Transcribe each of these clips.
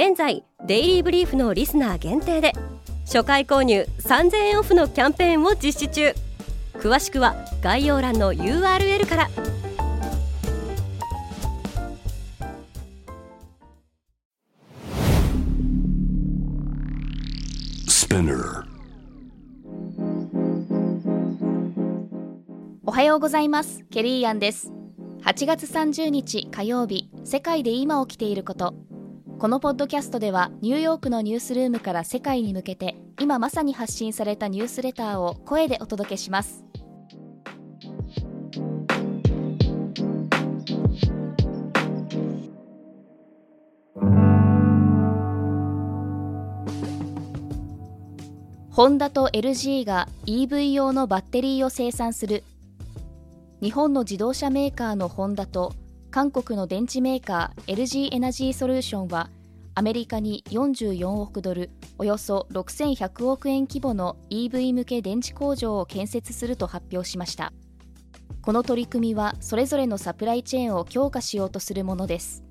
現在デイリーブリーフのリスナー限定で初回購入3000円オフのキャンペーンを実施中。詳しくは概要欄の URL から。おはようございます。ケリーアンです。8月30日火曜日世界で今起きていることこのポッドキャストではニューヨークのニュースルームから世界に向けて今まさに発信されたニュースレターを声でお届けします。ホンダと LG が EV 用のバッテリーを生産する日本の自動車メーカーのホンダと韓国の電池メーカー LG エナジーソリューションはアメリカに44億ドルおよそ6100億円規模の EV 向け電池工場を建設すると発表しました。この取り組みはそれぞれのサプライチェーンを強化しようとするものです。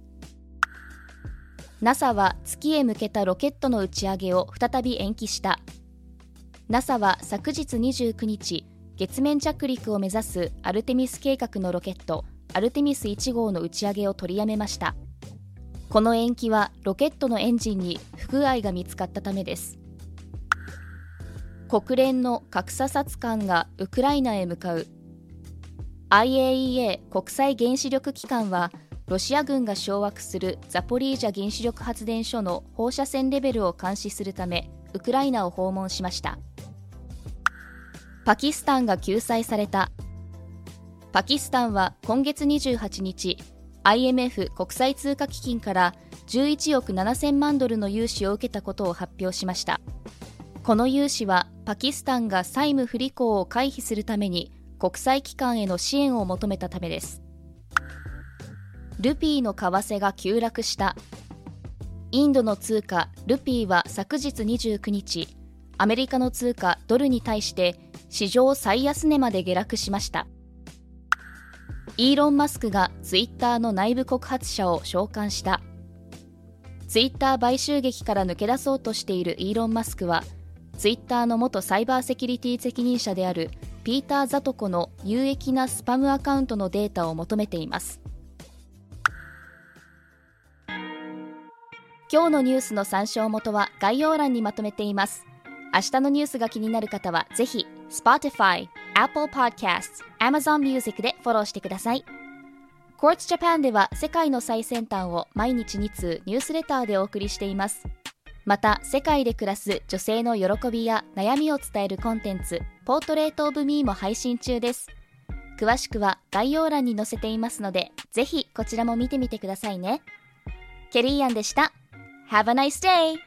NASA は月へ向けたロケットの打ち上げを再び延期した。NASA は昨日29日月面着陸を目指すアルテミス計画のロケットアルテミス1号の打ち上げを取りやめました。この延期はロケットのエンジンに不具合が見つかったためです。国連の格差殺官がウクライナへ向かう。IAEA 国際原子力機関はロシア軍が掌握するザポリージャ原子力発電所の放射線レベルを監視するためウクライナを訪問しました。パキスタンが救済された。パキスタンは今月28日 IMF 国際通貨基金から11億7000万ドルの融資を受けたことを発表しました。この融資はパキスタンが債務不履行を回避するために国際機関への支援を求めたためです。ルピーの為替が急落した。インドの通貨ルピーは昨日29日アメリカの通貨ドルに対して史上最安値まで下落しました。イーロン・マスクがツイッターの内部告発者を召喚した。ツイッター買収劇から抜け出そうとしているイーロン・マスクはツイッターの元サイバーセキュリティ責任者であるピーター・ザトコの有益なスパムアカウントのデータを求めています。今日のニュースの参照元は概要欄にまとめています。明日のニュースが気になる方はぜひ Spotify、Apple Podcasts、Amazon Music でフォローしてください。Quartz Japan では世界の最先端を毎日2通ニュースレターでお送りしています。また、世界で暮らす女性の喜びや悩みを伝えるコンテンツ、ポートレートオブミーも配信中です。詳しくは概要欄に載せていますので、ぜひこちらも見てみてくださいね。ケリーアンでした。Have a nice day!